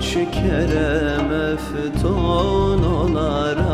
kaç kere meftun olarak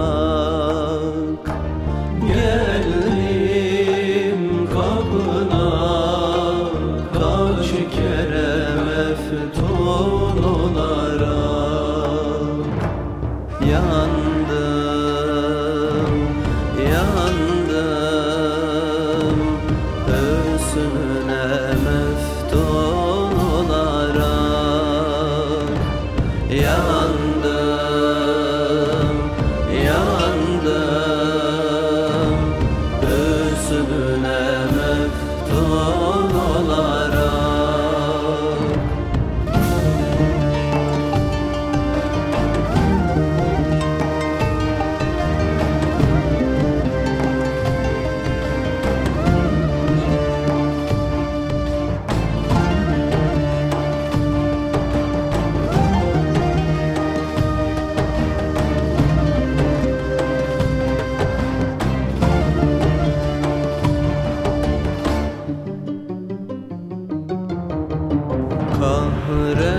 Hara.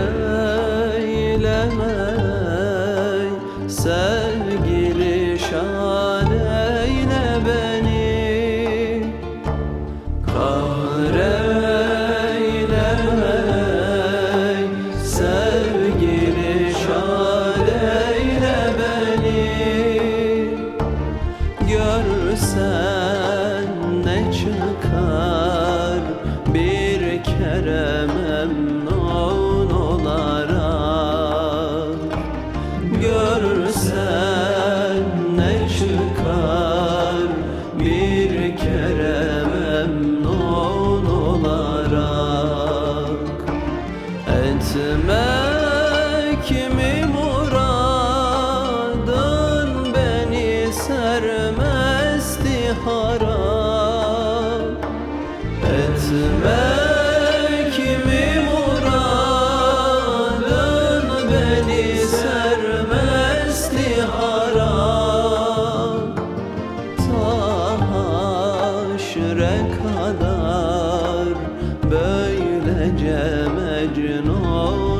kimi beni sermez dihara Etme kimi beni sermez dihara Ta kadar böylece mecnun